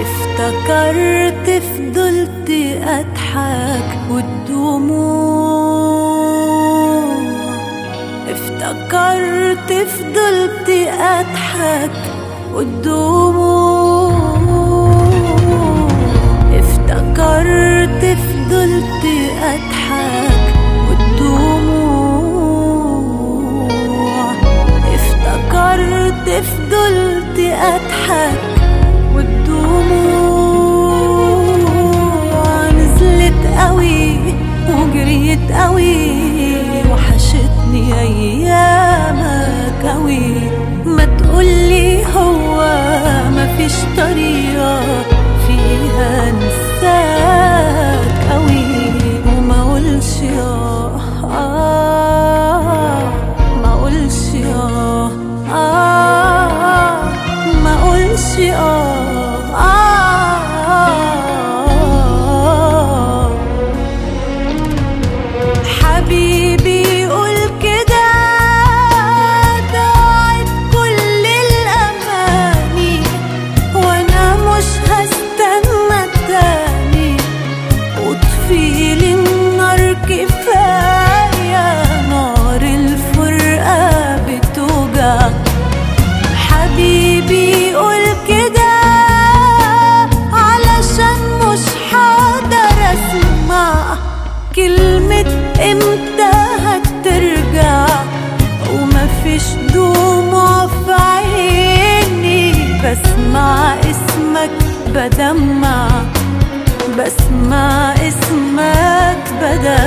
افتكرت فضلت أضحك والدموع. افتكرت فضلت أضحك والدموع. افتكرت فضلت أضحك بيشتريها بدمع بسمع اسمك بدأ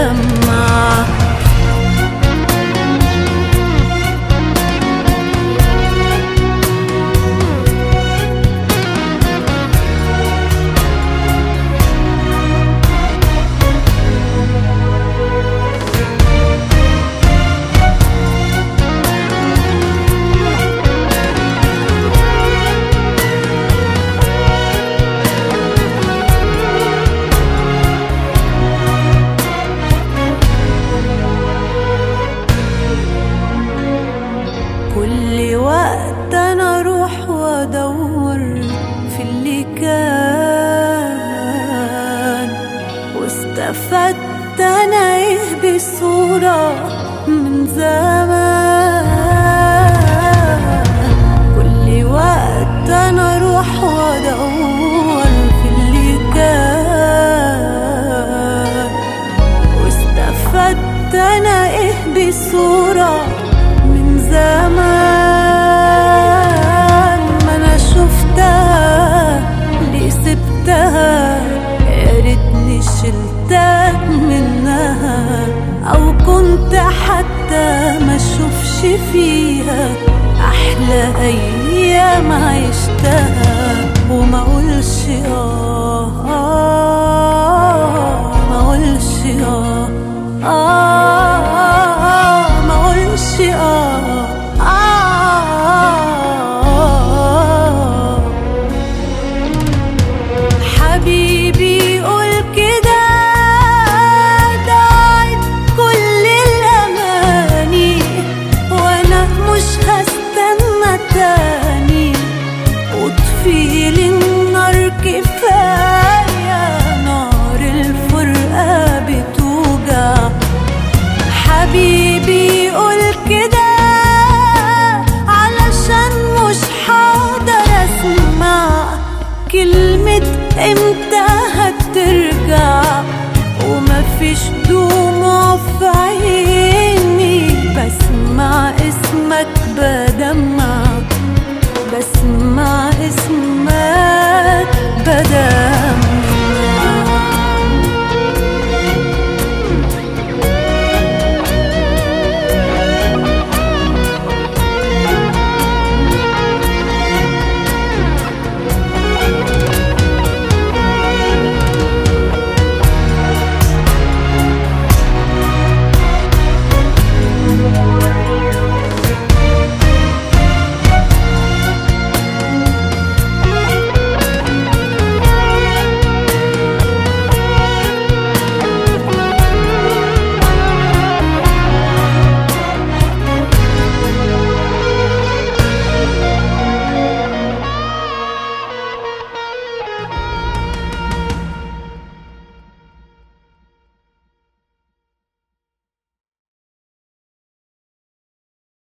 تنايه بالصورة من زمان. ما شوفش فيها أحلى أيام عشتها وما أقولش آه, آه, آه.